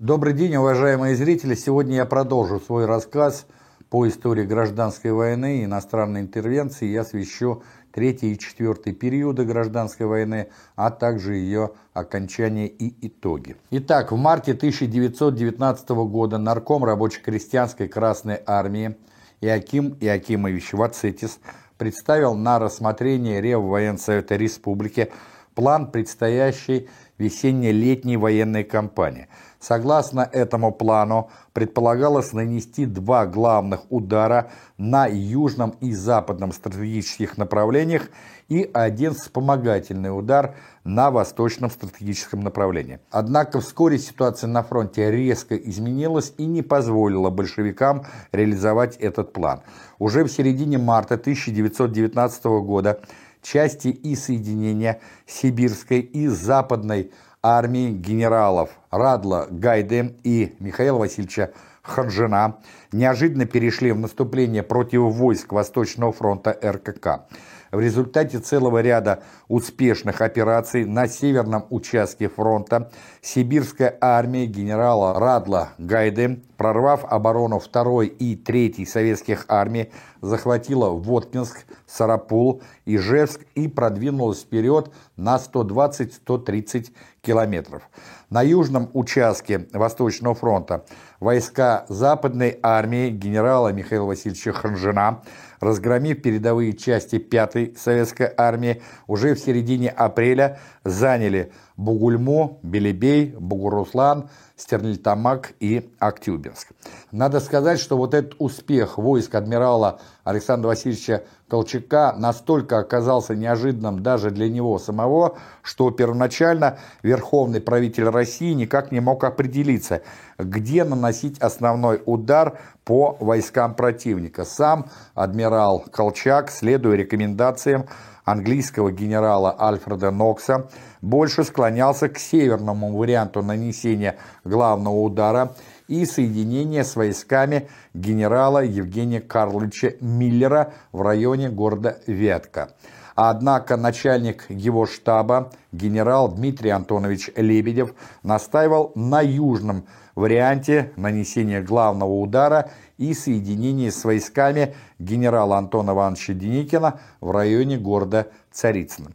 Добрый день, уважаемые зрители! Сегодня я продолжу свой рассказ по истории гражданской войны и иностранной интервенции. Я освещу третий и четвертый периоды гражданской войны, а также ее окончание и итоги. Итак, в марте 1919 года нарком рабоче-крестьянской Красной Армии Иаким Иакимович Вацетис представил на рассмотрение Реввоенсовета Республики план предстоящей весенне-летней военной кампании – Согласно этому плану, предполагалось нанести два главных удара на южном и западном стратегических направлениях и один вспомогательный удар на восточном стратегическом направлении. Однако вскоре ситуация на фронте резко изменилась и не позволила большевикам реализовать этот план. Уже в середине марта 1919 года части и соединения Сибирской и Западной армии генералов Радла Гайде и Михаила Васильевича Ханжина неожиданно перешли в наступление против войск Восточного фронта РКК. В результате целого ряда успешных операций на северном участке фронта сибирская армия генерала Радла Гайды, прорвав оборону 2 и 3 советских армий, захватила Воткинск, Сарапул, Ижевск и продвинулась вперед на 120-130 километров. На южном участке Восточного фронта войска Западной армии генерала Михаила Васильевича Ханжина разгромив передовые части 5-й советской армии, уже в середине апреля заняли Бугульму, Белебей, Бугуруслан, Стерлитамак и Актюбинск. Надо сказать, что вот этот успех войск адмирала Александра Васильевича Колчака настолько оказался неожиданным даже для него самого, что первоначально верховный правитель России никак не мог определиться, где наносить основной удар по войскам противника. Сам адмирал Колчак, следуя рекомендациям английского генерала Альфреда Нокса, больше склонялся к северному варианту нанесения главного удара и соединения с войсками генерала Евгения Карловича Миллера в районе города Вятка. Однако начальник его штаба, генерал Дмитрий Антонович Лебедев, настаивал на южном варианте нанесения главного удара и соединения с войсками генерала Антона Ивановича Деникина в районе города Царицыно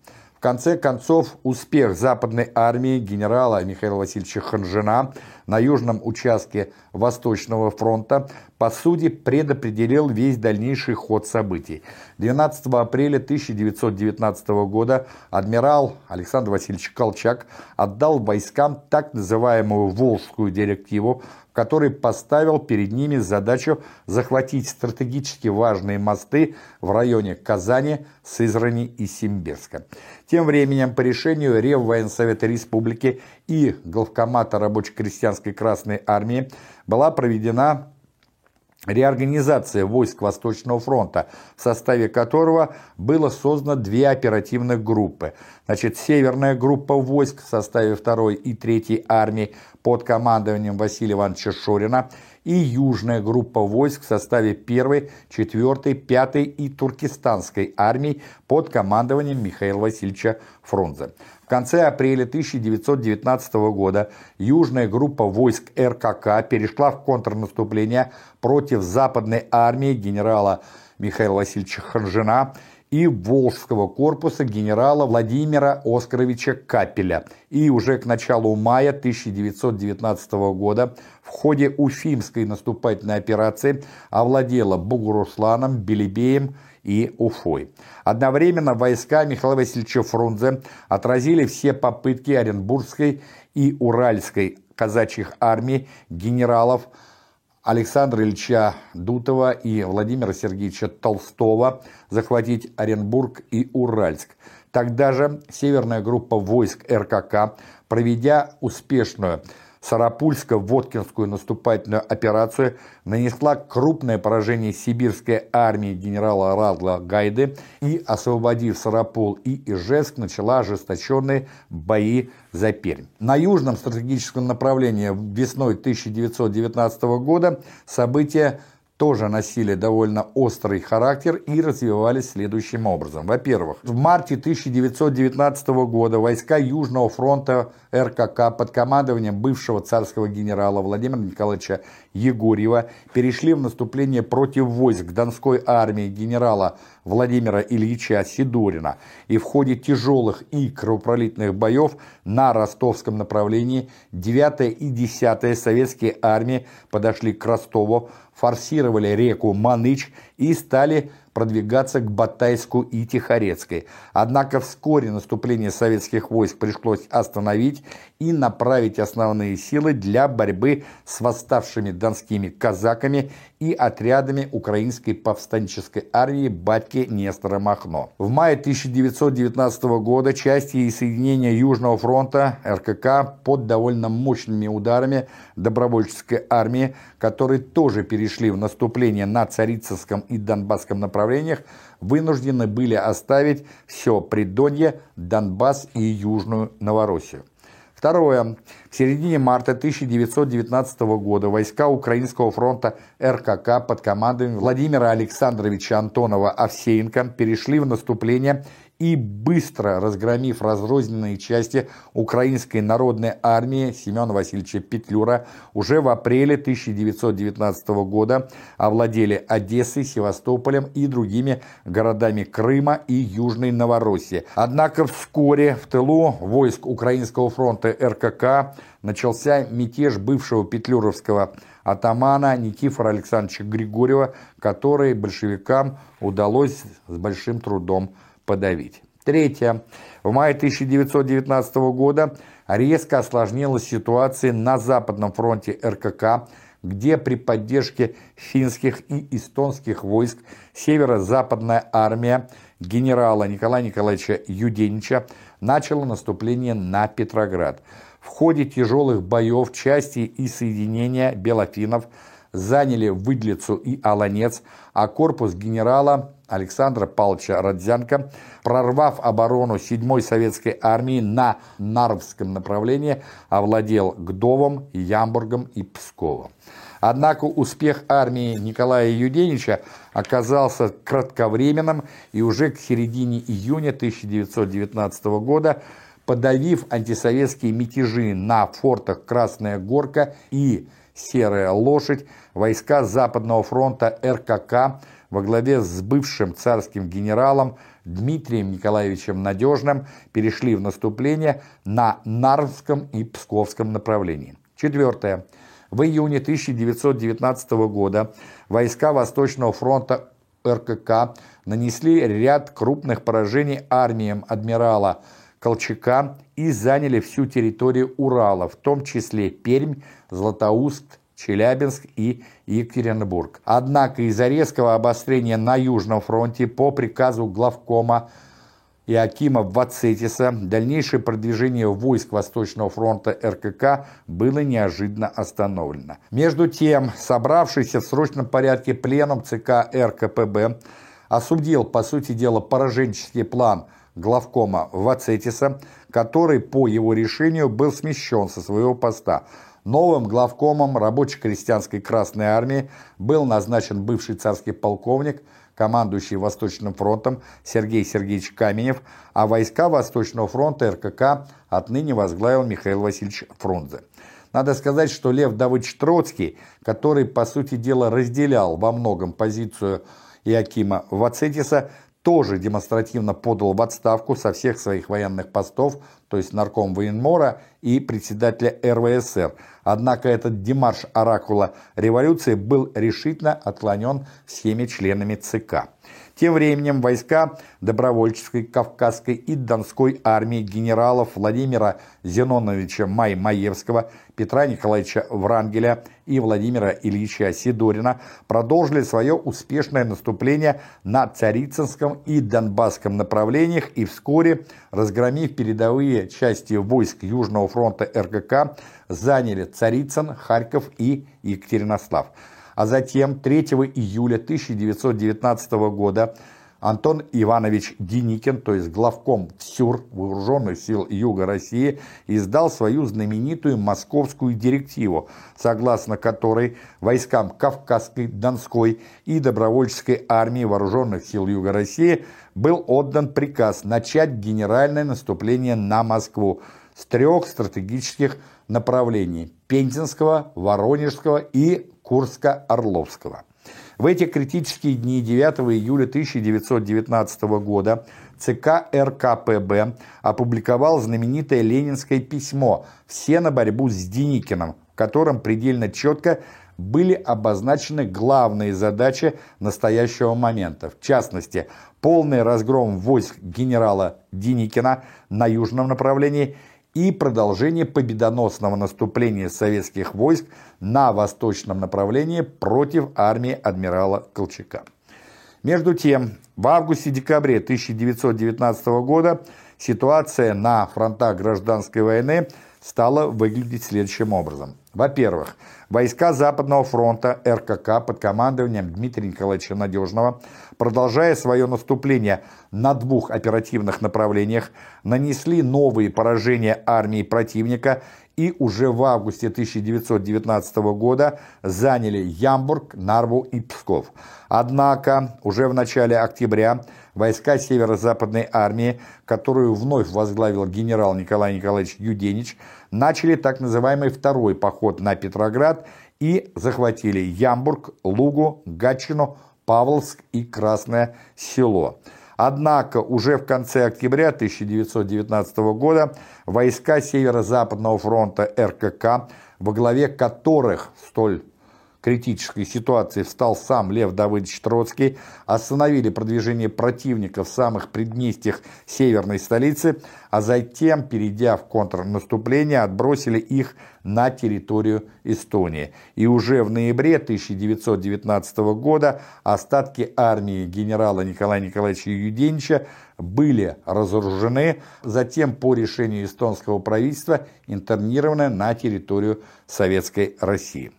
конце концов, успех западной армии генерала Михаила Васильевича Ханжина на южном участке Восточного фронта по сути предопределил весь дальнейший ход событий. 12 апреля 1919 года адмирал Александр Васильевич Колчак отдал войскам так называемую Волжскую директиву, который поставил перед ними задачу захватить стратегически важные мосты в районе Казани, Сызрани и Симбирска. Тем временем по решению Реввоенсовета Республики и Главкомата рабоче-крестьянской Красной Армии была проведена реорганизация войск Восточного фронта, в составе которого было создано две оперативных группы. Значит, северная группа войск в составе 2 и 3 армии под командованием Василия Ивановича Шорина и южная группа войск в составе 1, 4, 5 и Туркестанской армий под командованием Михаила Васильевича Фрунзе. В конце апреля 1919 года южная группа войск РКК перешла в контрнаступление против западной армии генерала Михаила Васильевича Ханжина и Волжского корпуса генерала Владимира Оскаровича Капеля. И уже к началу мая 1919 года в ходе Уфимской наступательной операции овладела Бугурусланом, Белебеем и Уфой. Одновременно войска Михаила Васильевича Фрунзе отразили все попытки Оренбургской и Уральской казачьих армий генералов Александра Ильича Дутова и Владимира Сергеевича Толстого захватить Оренбург и Уральск. Тогда же северная группа войск РКК, проведя успешную Сарапульско-Воткинскую наступательную операцию нанесла крупное поражение сибирской армии генерала Радла Гайды и, освободив Сарапул и Ижевск, начала ожесточенные бои за Пермь. На южном стратегическом направлении весной 1919 года события тоже носили довольно острый характер и развивались следующим образом. Во-первых, в марте 1919 года войска Южного фронта РКК под командованием бывшего царского генерала Владимира Николаевича Егорьева перешли в наступление против войск Донской армии генерала Владимира Ильича Сидорина. И в ходе тяжелых и кровопролитных боев на ростовском направлении 9 и 10 советские армии подошли к Ростову, форсировали реку Маныч и стали продвигаться к Батайску и Тихорецкой. Однако вскоре наступление советских войск пришлось остановить и направить основные силы для борьбы с восставшими донскими казаками и отрядами украинской повстанческой армии батьки Нестора Махно. В мае 1919 года части и соединения Южного фронта РКК под довольно мощными ударами добровольческой армии, которые тоже перешли в наступление на Царицынском и Донбасском направлениях, вынуждены были оставить все Придонье, Донбасс и Южную Новороссию. Второе. В середине марта 1919 года войска Украинского фронта РКК под командой Владимира Александровича Антонова-Овсеенко перешли в наступление и быстро разгромив разрозненные части Украинской народной армии Семена Васильевича Петлюра, уже в апреле 1919 года овладели Одессой, Севастополем и другими городами Крыма и Южной Новороссии. Однако вскоре в тылу войск Украинского фронта РКК начался мятеж бывшего петлюровского атамана Никифора Александровича Григорьева, который большевикам удалось с большим трудом подавить. Третье. В мае 1919 года резко осложнилась ситуация на Западном фронте РКК, где при поддержке финских и эстонских войск Северо-Западная армия генерала Николая Николаевича Юденича начала наступление на Петроград. В ходе тяжелых боев части и соединения белофинов заняли Выдлицу и Аланец, а корпус генерала Александра Павловича Родзянко, прорвав оборону 7-й советской армии на Нарвском направлении, овладел Гдовом, Ямбургом и Псковом. Однако успех армии Николая Юденича оказался кратковременным, и уже к середине июня 1919 года, подавив антисоветские мятежи на фортах Красная Горка и Серая Лошадь, войска Западного фронта РКК – во главе с бывшим царским генералом Дмитрием Николаевичем Надежным перешли в наступление на Нарвском и Псковском направлении. Четвертое. В июне 1919 года войска Восточного фронта РКК нанесли ряд крупных поражений армиям адмирала Колчака и заняли всю территорию Урала, в том числе Пермь, Златоуст, Челябинск и Екатеринбург. Однако из-за резкого обострения на Южном фронте по приказу главкома Иакима Вацетиса дальнейшее продвижение войск Восточного фронта РКК было неожиданно остановлено. Между тем, собравшийся в срочном порядке пленум ЦК РКПБ осудил, по сути дела, пораженческий план главкома Вацетиса, который по его решению был смещен со своего поста – Новым главкомом рабоче-крестьянской Красной Армии был назначен бывший царский полковник, командующий Восточным фронтом Сергей Сергеевич Каменев, а войска Восточного фронта РКК отныне возглавил Михаил Васильевич Фрунзе. Надо сказать, что Лев Давыдович Троцкий, который, по сути дела, разделял во многом позицию Иакима Вацетиса, тоже демонстративно подал в отставку со всех своих военных постов, то есть нарком военмора и председателя РВСР. Однако этот демарш оракула революции был решительно отклонен всеми членами ЦК. Тем временем войска добровольческой Кавказской и Донской армии генералов Владимира Зеноновича Май-Маевского, Петра Николаевича Врангеля и Владимира Ильича Сидорина продолжили свое успешное наступление на Царицынском и Донбасском направлениях и вскоре, разгромив передовые части войск Южного фронта РКК, заняли Царицын, Харьков и Екатеринослав а затем 3 июля 1919 года Антон Иванович Деникин, то есть главком ВСЮР Вооруженных сил Юга России, издал свою знаменитую московскую директиву, согласно которой войскам Кавказской, Донской и добровольческой армии Вооруженных сил Юга России был отдан приказ начать генеральное наступление на Москву с трех стратегических направлений – Пензенского, Воронежского и Курско-Орловского. В эти критические дни 9 июля 1919 года ЦК РКПБ опубликовал знаменитое ленинское письмо «Все на борьбу с Деникиным», в котором предельно четко были обозначены главные задачи настоящего момента. В частности, полный разгром войск генерала Деникина на южном направлении – и продолжение победоносного наступления советских войск на восточном направлении против армии адмирала Колчака. Между тем, в августе-декабре 1919 года ситуация на фронтах гражданской войны стала выглядеть следующим образом. Во-первых, войска Западного фронта РКК под командованием Дмитрия Николаевича Надежного, продолжая свое наступление на двух оперативных направлениях, нанесли новые поражения армии противника и уже в августе 1919 года заняли Ямбург, Нарву и Псков. Однако уже в начале октября войска Северо-Западной армии, которую вновь возглавил генерал Николай Николаевич Юденич, начали так называемый второй поход на Петроград и захватили Ямбург, Лугу, Гатчину, Павловск и Красное Село. Однако уже в конце октября 1919 года войска Северо-Западного фронта РКК, во главе которых столь критической ситуации встал сам Лев Давыдович Троцкий, остановили продвижение противника в самых предместьях северной столицы, а затем, перейдя в контрнаступление, отбросили их на территорию Эстонии. И уже в ноябре 1919 года остатки армии генерала Николая Николаевича Юденича были разоружены, затем по решению эстонского правительства интернированы на территорию Советской России.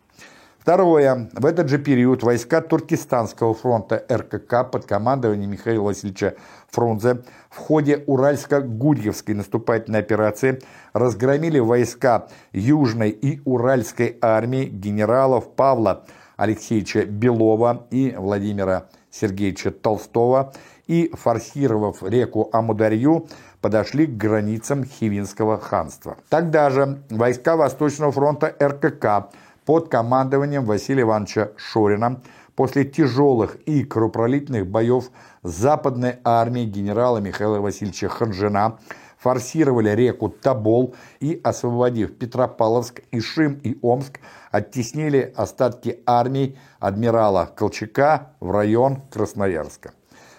Второе. В этот же период войска Туркестанского фронта РКК под командованием Михаила Васильевича Фрунзе в ходе Уральско-Гурьевской наступательной операции разгромили войска Южной и Уральской армии генералов Павла Алексеевича Белова и Владимира Сергеевича Толстого и, форсировав реку Амударью, подошли к границам Хивинского ханства. Тогда же войска Восточного фронта РКК – под командованием Василия Ивановича Шорина после тяжелых и кровопролитных боев западной армией генерала Михаила Васильевича Ханжина форсировали реку Тобол и, освободив Петропавловск, Ишим и Омск, оттеснили остатки армий адмирала Колчака в район Красноярска.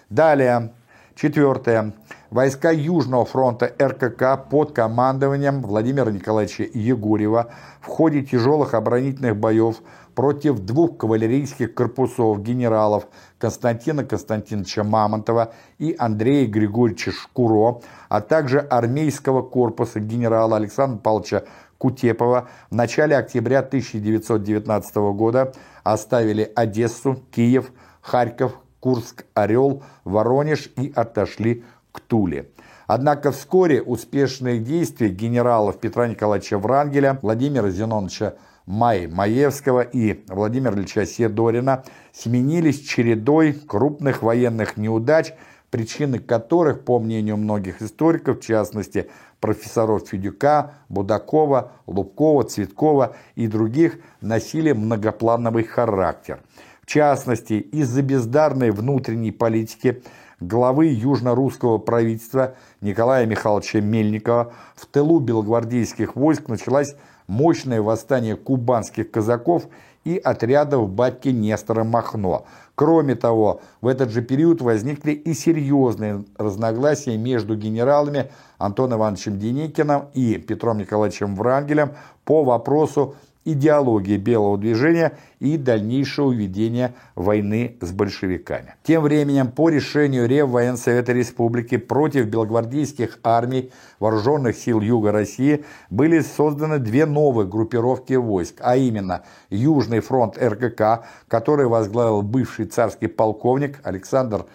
Далее, четвертое. Войска Южного фронта РКК под командованием Владимира Николаевича Егорьева в ходе тяжелых оборонительных боев против двух кавалерийских корпусов генералов Константина Константиновича Мамонтова и Андрея Григорьевича Шкуро, а также армейского корпуса генерала Александра Павловича Кутепова в начале октября 1919 года оставили Одессу, Киев, Харьков, Курск, Орел, Воронеж и отошли к Туле. Однако вскоре успешные действия генералов Петра Николаевича Врангеля, Владимира Зиноновича Май Маевского и Владимира Ильича Седорина сменились чередой крупных военных неудач, причины которых, по мнению многих историков, в частности профессоров Федюка, Будакова, Лубкова, Цветкова и других, носили многоплановый характер. В частности, из-за бездарной внутренней политики – главы южно-русского правительства Николая Михайловича Мельникова в тылу белогвардейских войск началось мощное восстание кубанских казаков и отрядов батьки Нестора Махно. Кроме того, в этот же период возникли и серьезные разногласия между генералами Антоном Ивановичем Деникиным и Петром Николаевичем Врангелем по вопросу идеологии белого движения и дальнейшего ведения войны с большевиками. Тем временем, по решению Реввоенсовета Республики против белогвардейских армий вооруженных сил Юга России были созданы две новые группировки войск, а именно Южный фронт РКК, который возглавил бывший царский полковник Александр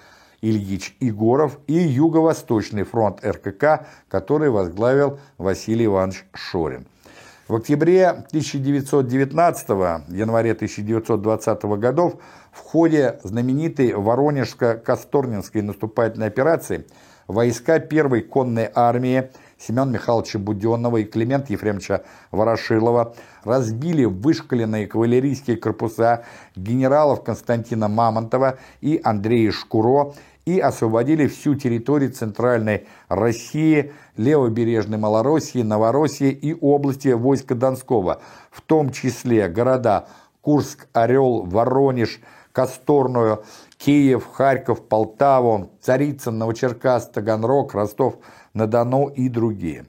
Ильич Егоров и Юго-Восточный фронт РКК, который возглавил Василий Иванович Шорин. В октябре 1919 январе 1920 годов в ходе знаменитой Воронежско-Касторнинской наступательной операции войска первой конной армии Семена Михайловича Буденного и Климента Ефремовича Ворошилова разбили вышкаленные кавалерийские корпуса генералов Константина Мамонтова и Андрея Шкуро и освободили всю территорию Центральной России, Левобережной Малороссии, Новороссии и области войска Донского, в том числе города Курск, Орел, Воронеж, Косторную, Киев, Харьков, Полтаву, Царицын, Новочеркасск, Таганрог, Ростов-на-Дону и другие.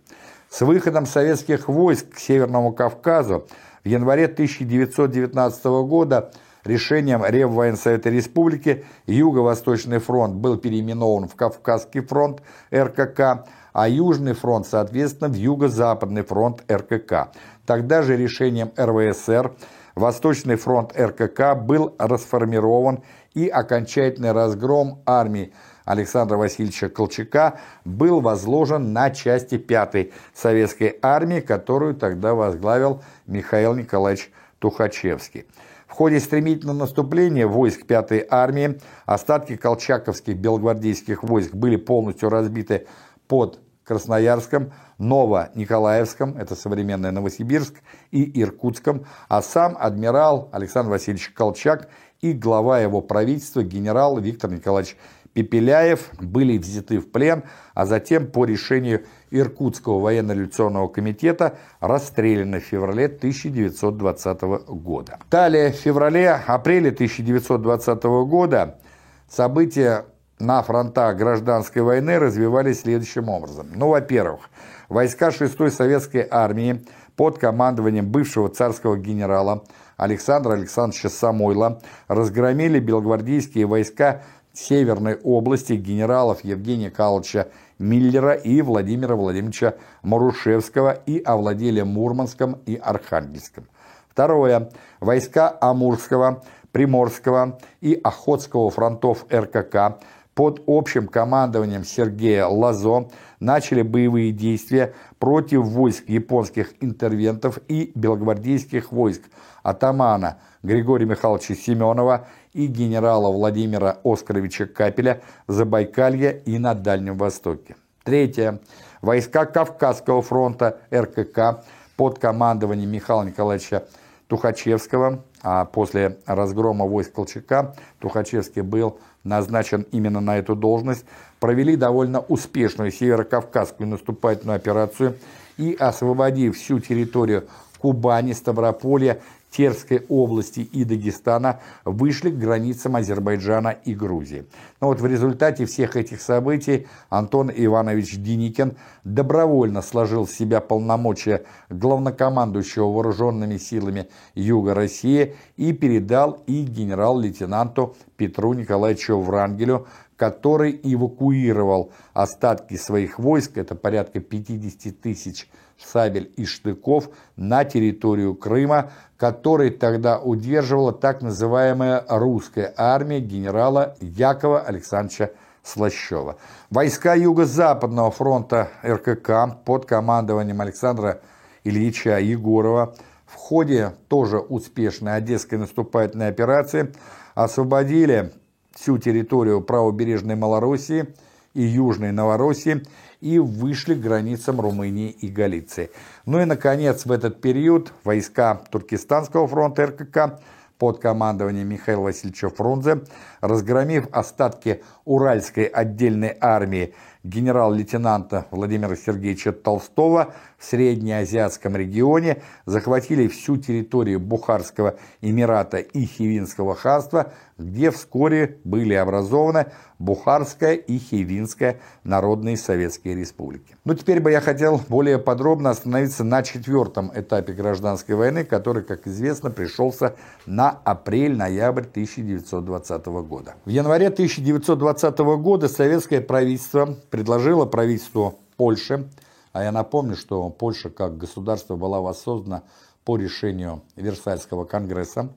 С выходом советских войск к Северному Кавказу в январе 1919 года решением Реввоенсовета Республики Юго-Восточный фронт был переименован в Кавказский фронт РКК, а Южный фронт, соответственно, в Юго-Западный фронт РКК. Тогда же решением РВСР Восточный фронт РКК был расформирован и окончательный разгром армии Александра Васильевича Колчака был возложен на части 5-й советской армии, которую тогда возглавил Михаил Николаевич Тухачевский. В ходе стремительного наступления войск 5-й армии остатки колчаковских белогвардейских войск были полностью разбиты под Красноярском, Ново-Николаевском, это современный Новосибирск, и Иркутском, а сам адмирал Александр Васильевич Колчак и глава его правительства генерал Виктор Николаевич Пепеляев были взяты в плен, а затем по решению Иркутского военно-революционного комитета расстреляны в феврале 1920 года. Далее, в феврале-апреле 1920 года события на фронтах гражданской войны развивались следующим образом. Ну, во-первых, войска 6-й советской армии под командованием бывшего царского генерала Александра Александровича Самойла разгромили белогвардейские войска Северной области генералов Евгения Карловича Миллера и Владимира Владимировича Марушевского и овладели Мурманском и Архангельском. Второе. Войска Амурского, Приморского и Охотского фронтов РКК под общим командованием Сергея Лазо начали боевые действия против войск японских интервентов и белогвардейских войск атамана Григория Михайловича Семенова и генерала Владимира Оскаровича Капеля в Забайкалье и на Дальнем Востоке. Третье. Войска Кавказского фронта РКК под командованием Михаила Николаевича Тухачевского, а после разгрома войск Колчака Тухачевский был назначен именно на эту должность, провели довольно успешную северокавказскую наступательную операцию и, освободив всю территорию Кубани, Ставрополья Терской области и Дагестана вышли к границам Азербайджана и Грузии. Но вот в результате всех этих событий Антон Иванович Деникин добровольно сложил с себя полномочия главнокомандующего вооруженными силами Юга России и передал их генерал-лейтенанту Петру Николаевичу Врангелю, который эвакуировал остатки своих войск, это порядка 50 тысяч сабель и штыков, на территорию Крыма, который тогда удерживала так называемая русская армия генерала Якова Александровича Слащева. Войска Юго-Западного фронта РКК под командованием Александра Ильича Егорова в ходе тоже успешной Одесской наступательной операции освободили всю территорию правобережной Малороссии и Южной Новороссии и вышли к границам Румынии и Галиции. Ну и, наконец, в этот период войска Туркестанского фронта РКК под командованием Михаила Васильевича Фрунзе, разгромив остатки Уральской отдельной армии генерал-лейтенанта Владимира Сергеевича Толстого Среднеазиатском регионе, захватили всю территорию Бухарского Эмирата и Хивинского ханства, где вскоре были образованы Бухарская и Хивинская народные советские республики. Но теперь бы я хотел более подробно остановиться на четвертом этапе гражданской войны, который, как известно, пришелся на апрель-ноябрь 1920 года. В январе 1920 года советское правительство предложило правительству Польши, а я напомню, что Польша как государство была воссоздана по решению Версальского конгресса,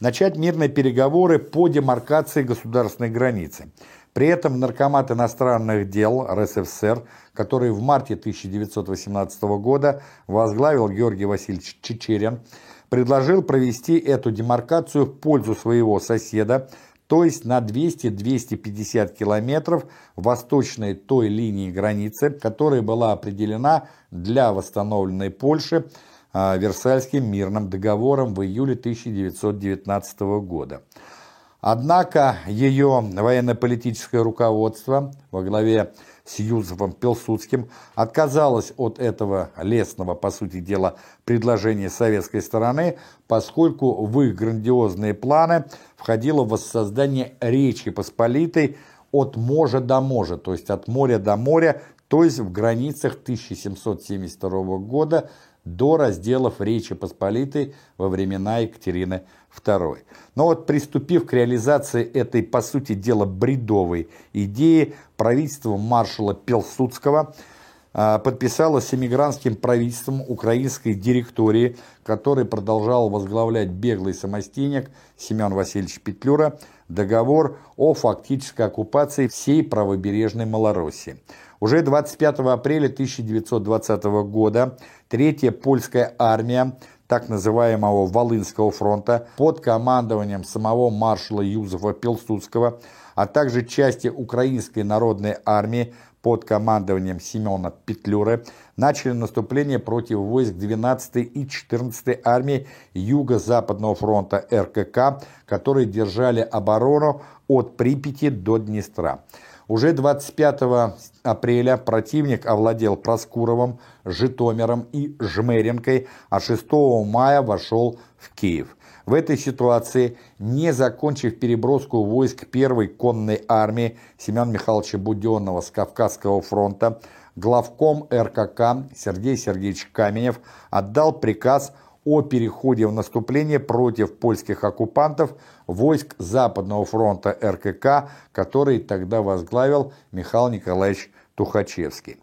начать мирные переговоры по демаркации государственной границы. При этом Наркомат иностранных дел РСФСР, который в марте 1918 года возглавил Георгий Васильевич Чечерин, предложил провести эту демаркацию в пользу своего соседа, то есть на 200-250 километров восточной той линии границы, которая была определена для восстановленной Польши а, Версальским мирным договором в июле 1919 года. Однако ее военно-политическое руководство во главе с Юзефом Пилсудским отказалось от этого лесного, по сути дела, предложения советской стороны, поскольку в их грандиозные планы входило воссоздание Речи Посполитой от можа до можа, то есть от моря до моря, то есть в границах 1772 года до разделов Речи Посполитой во времена Екатерины II. Но вот приступив к реализации этой, по сути дела, бредовой идеи, правительство маршала Пилсудского а, подписало с эмигрантским правительством украинской директории, который продолжал возглавлять беглый самостейник Семен Васильевич Петлюра, договор о фактической оккупации всей правобережной Малороссии. Уже 25 апреля 1920 года Третья польская армия так называемого Волынского фронта под командованием самого маршала Юзефа Пилсудского, а также части Украинской народной армии под командованием Семена Петлюры начали наступление против войск 12-й и 14-й армии Юго-Западного фронта РКК, которые держали оборону от Припяти до Днестра. Уже 25 апреля противник овладел Проскуровым, Житомиром и Жмеренкой, а 6 мая вошел в Киев. В этой ситуации, не закончив переброску войск первой конной армии Семена Михайловича Буденного с Кавказского фронта, главком РКК Сергей Сергеевич Каменев отдал приказ о переходе в наступление против польских оккупантов войск Западного фронта РКК, который тогда возглавил Михаил Николаевич Тухачевский.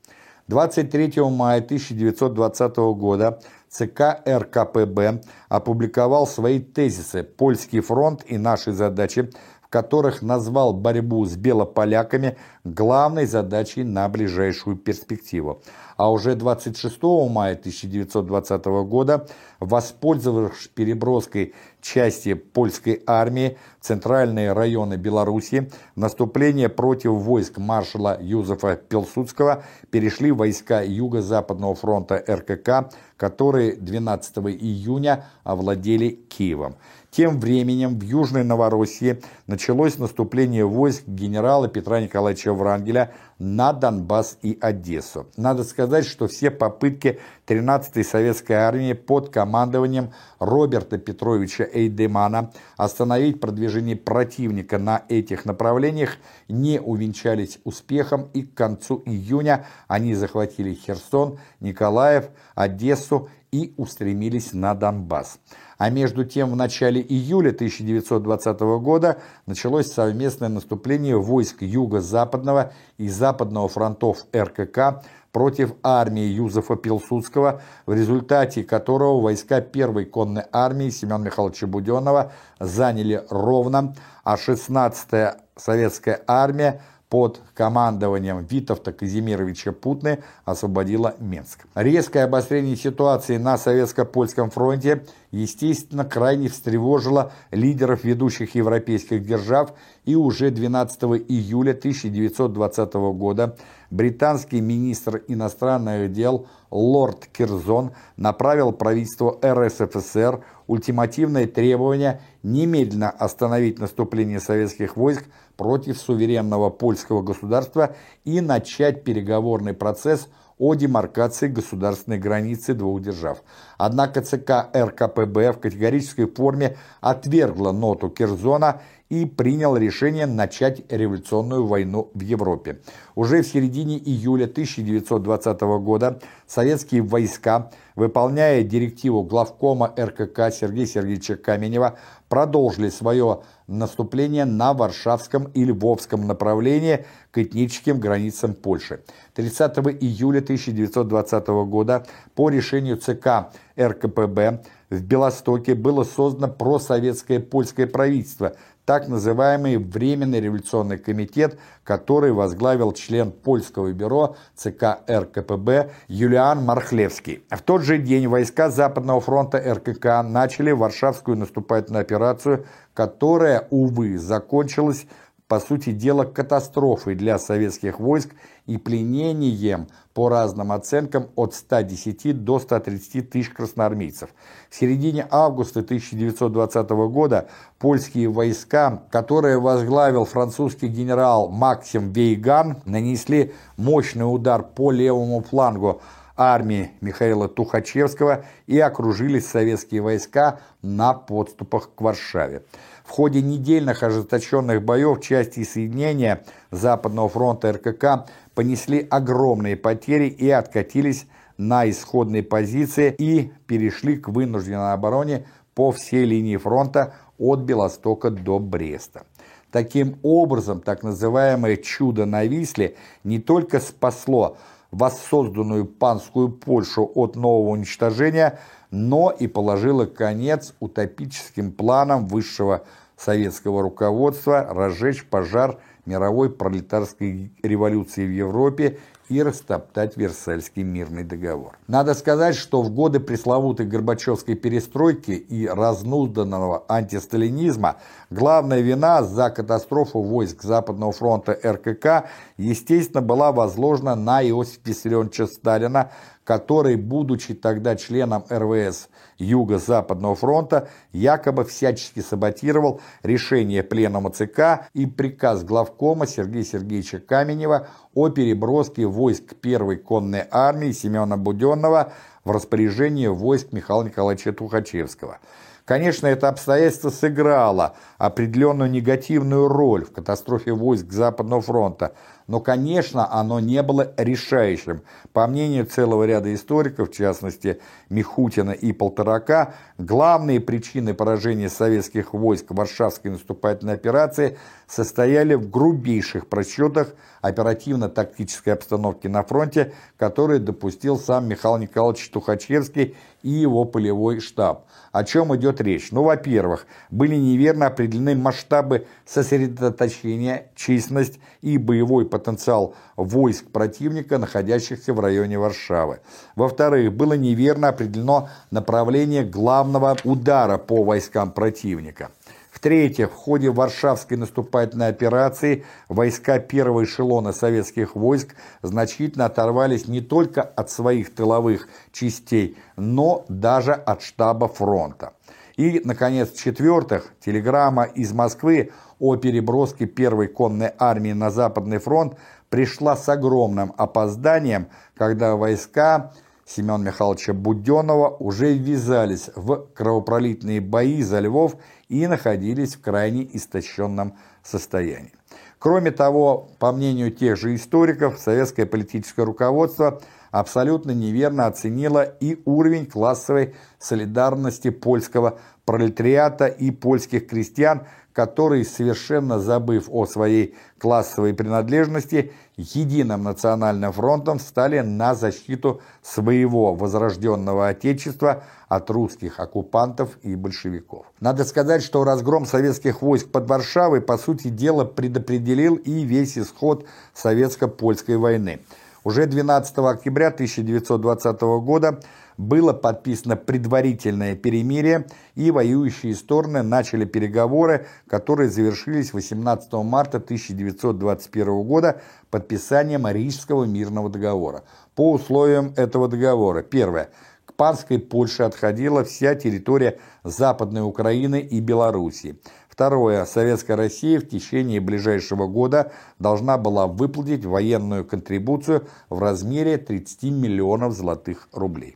23 мая 1920 года ЦК РКПБ опубликовал свои тезисы. «Польский фронт и наши задачи», которых назвал борьбу с белополяками главной задачей на ближайшую перспективу а уже 26 мая 1920 года, воспользовавшись переброской части польской армии в центральные районы Беларуси, наступление против войск маршала Юзефа Пилсудского перешли войска Юго-Западного фронта РКК, которые 12 июня овладели Киевом. Тем временем в Южной Новороссии началось наступление войск генерала Петра Николаевича Врангеля на Донбасс и Одессу. Надо сказать, что все попытки 13-й советской армии под командованием Роберта Петровича Эйдемана остановить продвижение противника на этих направлениях не увенчались успехом и к концу июня они захватили Херсон, Николаев, Одессу и устремились на Донбасс. А между тем в начале июля 1920 года началось совместное наступление войск Юго-Западного и Западного фронтов РКК против армии Юзефа Пилсудского, в результате которого войска первой конной армии Семена Михайловича Буденного заняли Ровно, а 16-я советская армия – под командованием Витовта Казимировича Путны освободила Минск. Резкое обострение ситуации на Советско-Польском фронте, естественно, крайне встревожило лидеров ведущих европейских держав, и уже 12 июля 1920 года британский министр иностранных дел лорд Кирзон направил правительству РСФСР ультимативное требование немедленно остановить наступление советских войск против суверенного польского государства и начать переговорный процесс о демаркации государственной границы двух держав. Однако ЦК РКПБ в категорической форме отвергла ноту Керзона и принял решение начать революционную войну в Европе. Уже в середине июля 1920 года советские войска, выполняя директиву главкома РКК Сергея Сергеевича Каменева, продолжили свое наступление на Варшавском и Львовском направлении к этническим границам Польши. 30 июля 1920 года по решению ЦК РКПБ в Белостоке было создано просоветское польское правительство, так называемый Временный революционный комитет, который возглавил член польского бюро ЦК РКПБ Юлиан Мархлевский. В тот же день войска Западного фронта РКК начали Варшавскую наступательную операцию, которая, увы, закончилась по сути дела, катастрофой для советских войск и пленением, по разным оценкам, от 110 до 130 тысяч красноармейцев. В середине августа 1920 года польские войска, которые возглавил французский генерал Максим Вейган, нанесли мощный удар по левому флангу армии Михаила Тухачевского и окружили советские войска на подступах к Варшаве. В ходе недельных ожесточенных боев части соединения Западного фронта РКК понесли огромные потери и откатились на исходные позиции и перешли к вынужденной обороне по всей линии фронта от Белостока до Бреста. Таким образом, так называемое «чудо на Висле» не только спасло воссозданную панскую Польшу от нового уничтожения, но и положило конец утопическим планам высшего советского руководства разжечь пожар мировой пролетарской революции в Европе и растоптать Версальский мирный договор. Надо сказать, что в годы пресловутой Горбачевской перестройки и разнузданного антисталинизма главная вина за катастрофу войск Западного фронта РКК, естественно, была возложена на Иосифа Виссарионовича Сталина, который, будучи тогда членом РВС Юго-Западного фронта, якобы всячески саботировал решение Пленума ЦК и приказ главкома Сергея Сергеевича Каменева о переброске войск первой конной армии Семена Буденного в распоряжение войск Михаила Николаевича Тухачевского. Конечно, это обстоятельство сыграло определенную негативную роль в катастрофе войск Западного фронта, но, конечно, оно не было решающим. По мнению целого ряда историков, в частности Михутина и Полторака, главные причины поражения советских войск в Варшавской наступательной операции состояли в грубейших просчетах оперативно-тактической обстановки на фронте, которые допустил сам Михаил Николаевич Тухачевский и его полевой штаб. О чем идет речь? Ну, во-первых, были неверно определены масштабы сосредоточения, численность и боевой потенциал войск противника, находящихся в районе Варшавы. Во-вторых, было неверно определено направление главного удара по войскам противника. В-третьих, в ходе Варшавской наступательной операции войска первого эшелона советских войск значительно оторвались не только от своих тыловых частей, но даже от штаба фронта. И, наконец, в-четвертых, телеграмма из Москвы о переброске первой конной армии на Западный фронт пришла с огромным опозданием, когда войска Семена Михайловича Буденного уже ввязались в кровопролитные бои за Львов и находились в крайне истощенном состоянии. Кроме того, по мнению тех же историков, советское политическое руководство абсолютно неверно оценило и уровень классовой солидарности польского пролетариата и польских крестьян, которые, совершенно забыв о своей классовой принадлежности, единым национальным фронтом стали на защиту своего возрожденного отечества от русских оккупантов и большевиков. Надо сказать, что разгром советских войск под Варшавой, по сути дела, предопределил и весь исход советско-польской войны. Уже 12 октября 1920 года было подписано предварительное перемирие, и воюющие стороны начали переговоры, которые завершились 18 марта 1921 года подписанием Рижского мирного договора. По условиям этого договора, первое, к Панской Польше отходила вся территория Западной Украины и Белоруссии. Второе. Советская Россия в течение ближайшего года должна была выплатить военную контрибуцию в размере 30 миллионов золотых рублей.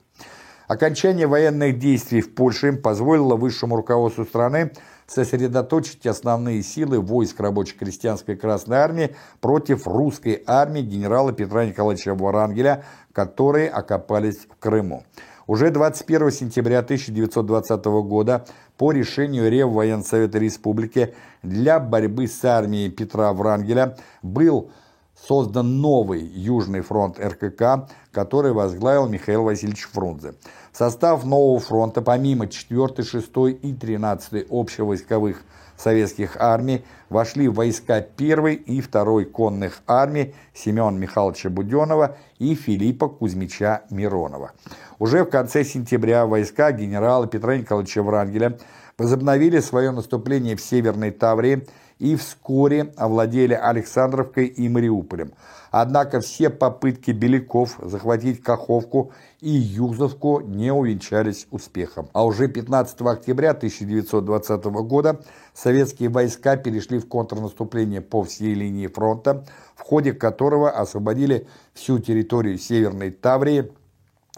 Окончание военных действий в Польше позволило высшему руководству страны сосредоточить основные силы войск рабоче-крестьянской Красной Армии против русской армии генерала Петра Николаевича Варангеля, которые окопались в Крыму. Уже 21 сентября 1920 года по решению Реввоенсовета Республики для борьбы с армией Петра Врангеля был создан новый Южный фронт РКК, который возглавил Михаил Васильевич Фрунзе. В состав нового фронта, помимо 4, 6 и 13 общевойсковых советских армий вошли в войска первой и второй конных армий Семена Михайловича Буденова и Филиппа Кузьмича Миронова. Уже в конце сентября войска генерала Петра Николаевича Врангеля возобновили свое наступление в Северной Таврии и вскоре овладели Александровкой и Мариуполем. Однако все попытки Беляков захватить Каховку и Юзовку не увенчались успехом. А уже 15 октября 1920 года советские войска перешли в контрнаступление по всей линии фронта, в ходе которого освободили всю территорию Северной Таврии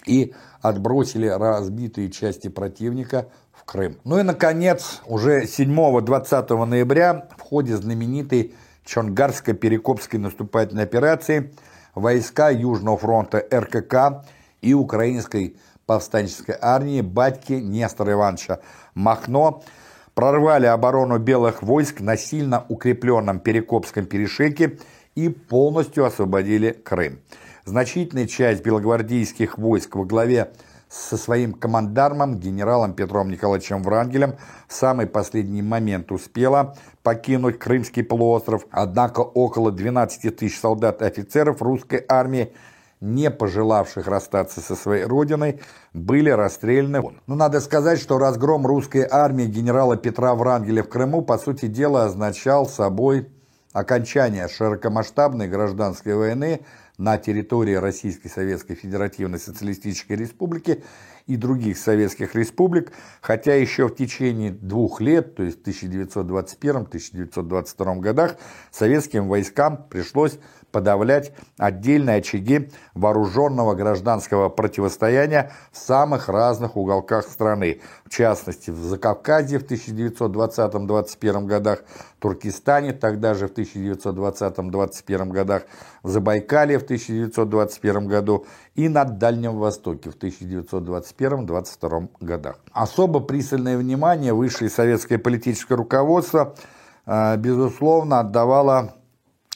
и отбросили разбитые части противника Крым. Ну и, наконец, уже 7-20 ноября в ходе знаменитой Чонгарско-Перекопской наступательной операции войска Южного фронта РКК и Украинской повстанческой армии батьки Нестора Ивановича Махно прорвали оборону белых войск на сильно укрепленном Перекопском перешейке и полностью освободили Крым. Значительная часть белогвардейских войск во главе со своим командармом, генералом Петром Николаевичем Врангелем, в самый последний момент успела покинуть Крымский полуостров, однако около 12 тысяч солдат и офицеров русской армии, не пожелавших расстаться со своей родиной, были расстреляны. Но ну, надо сказать, что разгром русской армии генерала Петра Врангеля в Крыму, по сути дела, означал собой окончание широкомасштабной гражданской войны на территории Российской Советской Федеративной Социалистической Республики и других советских республик, хотя еще в течение двух лет, то есть в 1921-1922 годах, советским войскам пришлось подавлять отдельные очаги вооруженного гражданского противостояния в самых разных уголках страны, в частности в Закавказье в 1920-21 годах, Туркестане тогда же в 1920-21 годах, в Забайкалье в 1921 году и на Дальнем Востоке в 1921-22 годах. Особо пристальное внимание высшее советское политическое руководство, э, безусловно, отдавало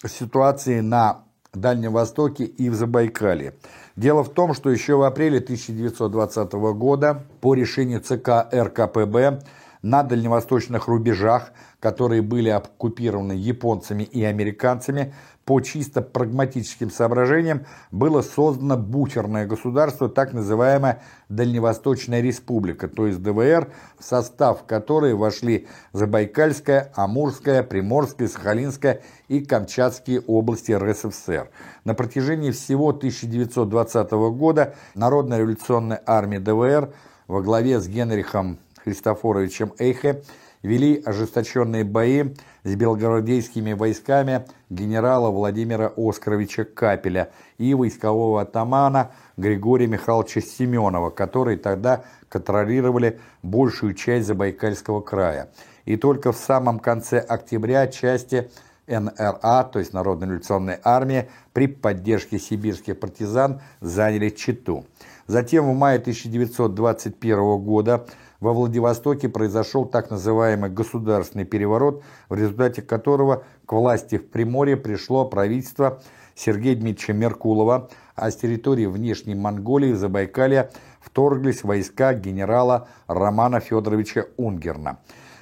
ситуации на Дальнем Востоке и в Забайкалье. Дело в том, что еще в апреле 1920 года по решению ЦК РКПБ на дальневосточных рубежах, которые были оккупированы японцами и американцами, по чисто прагматическим соображениям было создано буферное государство, так называемая Дальневосточная республика, то есть ДВР, в состав которой вошли Забайкальская, Амурская, Приморская, Сахалинская и Камчатские области РСФСР. На протяжении всего 1920 года Народная революционная армия ДВР во главе с Генрихом Христофоровичем Эйхе вели ожесточенные бои с белгородейскими войсками генерала Владимира Оскаровича Капеля и войскового атамана Григория Михайловича Семенова, которые тогда контролировали большую часть Забайкальского края. И только в самом конце октября части НРА, то есть Народной революционной армии, при поддержке сибирских партизан заняли Читу. Затем в мае 1921 года во Владивостоке произошел так называемый государственный переворот, в результате которого к власти в Приморье пришло правительство Сергея Дмитриевича Меркулова, а с территории внешней Монголии в Забайкалье вторглись войска генерала Романа Федоровича Унгерна.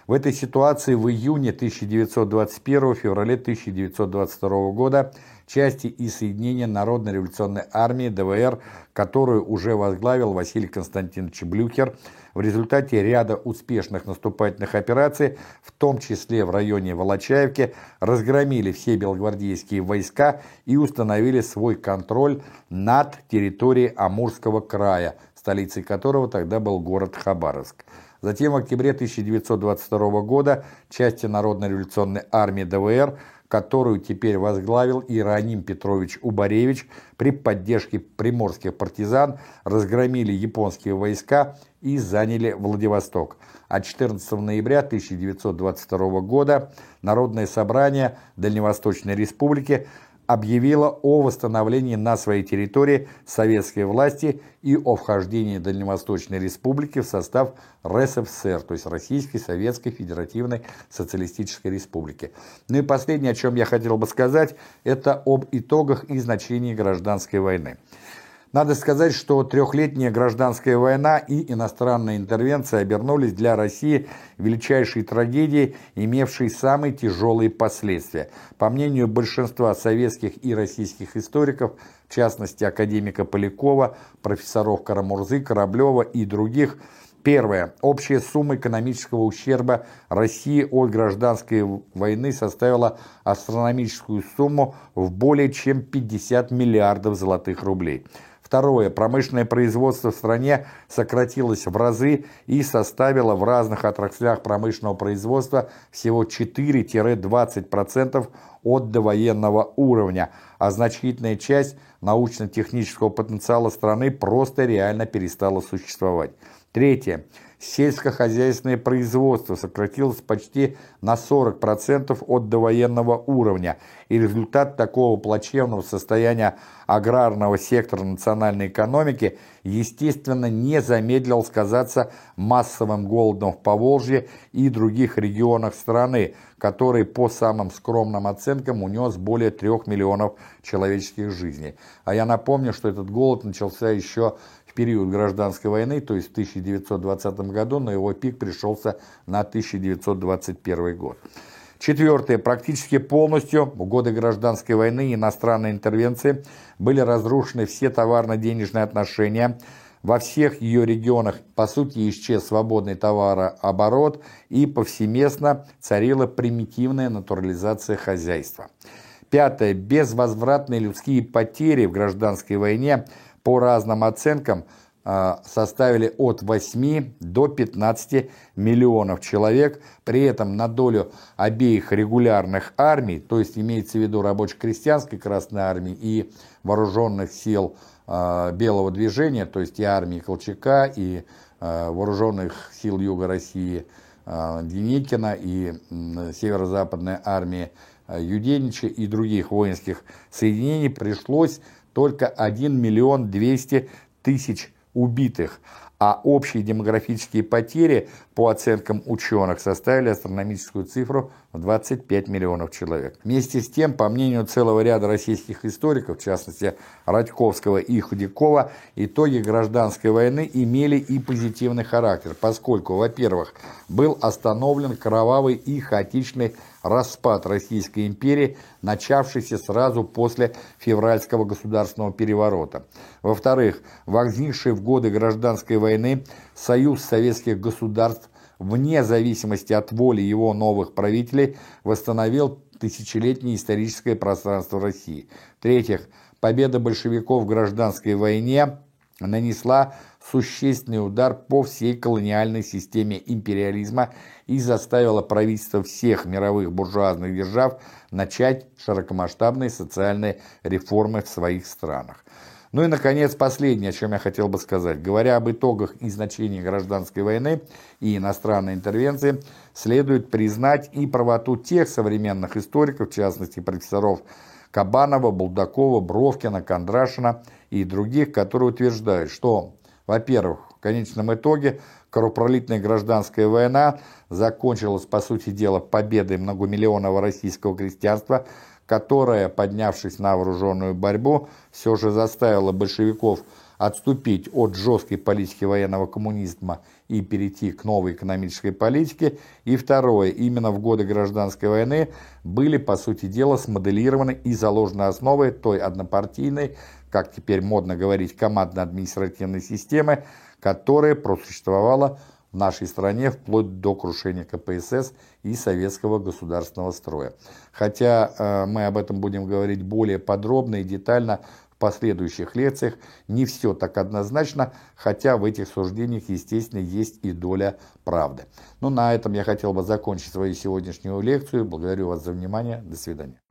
В этой ситуации в июне 1921 феврале 1922 года части и соединения Народной революционной армии ДВР, которую уже возглавил Василий Константинович Блюхер, в результате ряда успешных наступательных операций, в том числе в районе Волочаевки, разгромили все белогвардейские войска и установили свой контроль над территорией Амурского края, столицей которого тогда был город Хабаровск. Затем в октябре 1922 года части Народной революционной армии ДВР которую теперь возглавил Иероним Петрович Убаревич, при поддержке приморских партизан разгромили японские войска и заняли Владивосток. А 14 ноября 1922 года Народное собрание Дальневосточной Республики объявила о восстановлении на своей территории советской власти и о вхождении Дальневосточной Республики в состав РСФСР, то есть Российской Советской Федеративной Социалистической Республики. Ну и последнее, о чем я хотел бы сказать, это об итогах и значении гражданской войны. Надо сказать, что трехлетняя гражданская война и иностранная интервенция обернулись для России величайшей трагедией, имевшей самые тяжелые последствия. По мнению большинства советских и российских историков, в частности академика Полякова, профессоров Карамурзы, Кораблева и других, Первое. Общая сумма экономического ущерба России от гражданской войны составила астрономическую сумму в более чем 50 миллиардов золотых рублей. Второе. Промышленное производство в стране сократилось в разы и составило в разных отраслях промышленного производства всего 4-20% от довоенного уровня, а значительная часть научно-технического потенциала страны просто реально перестала существовать. Третье. Сельскохозяйственное производство сократилось почти на 40% от довоенного уровня, и результат такого плачевного состояния аграрного сектора национальной экономики, естественно, не замедлил сказаться массовым голодом в Поволжье и других регионах страны, который, по самым скромным оценкам, унес более 3 миллионов человеческих жизней. А я напомню, что этот голод начался еще период гражданской войны, то есть в 1920 году, но его пик пришелся на 1921 год. Четвертое. Практически полностью в годы гражданской войны и иностранной интервенции были разрушены все товарно-денежные отношения, во всех ее регионах, по сути, исчез свободный товарооборот и повсеместно царила примитивная натурализация хозяйства. Пятое. Безвозвратные людские потери в гражданской войне по разным оценкам а, составили от 8 до 15 миллионов человек. При этом на долю обеих регулярных армий, то есть имеется в виду рабоче-крестьянской Красной Армии и вооруженных сил э, Белого движения, то есть и армии Колчака, и э, вооруженных сил Юга России э, Деникина, и э, северо-западной армии э, Юденича и других воинских соединений пришлось только 1 миллион 200 тысяч убитых, а общие демографические потери, по оценкам ученых, составили астрономическую цифру в 25 миллионов человек. Вместе с тем, по мнению целого ряда российских историков, в частности Радьковского и Худякова, итоги гражданской войны имели и позитивный характер, поскольку, во-первых, был остановлен кровавый и хаотичный распад Российской империи, начавшийся сразу после февральского государственного переворота. Во-вторых, возникший в годы гражданской войны союз советских государств вне зависимости от воли его новых правителей восстановил тысячелетнее историческое пространство России. В-третьих, победа большевиков в гражданской войне нанесла существенный удар по всей колониальной системе империализма и заставила правительство всех мировых буржуазных держав начать широкомасштабные социальные реформы в своих странах. Ну и, наконец, последнее, о чем я хотел бы сказать. Говоря об итогах и значении гражданской войны и иностранной интервенции, следует признать и правоту тех современных историков, в частности профессоров Кабанова, Булдакова, Бровкина, Кондрашина и других, которые утверждают, что, во-первых, в конечном итоге кровопролитная гражданская война закончилась, по сути дела, победой многомиллионного российского крестьянства – которая, поднявшись на вооруженную борьбу, все же заставила большевиков отступить от жесткой политики военного коммунизма и перейти к новой экономической политике. И второе, именно в годы гражданской войны были, по сути дела, смоделированы и заложены основы той однопартийной, как теперь модно говорить, командно-административной системы, которая просуществовала в нашей стране вплоть до крушения КПСС и советского государственного строя. Хотя э, мы об этом будем говорить более подробно и детально в последующих лекциях, не все так однозначно, хотя в этих суждениях, естественно, есть и доля правды. Ну, на этом я хотел бы закончить свою сегодняшнюю лекцию. Благодарю вас за внимание. До свидания.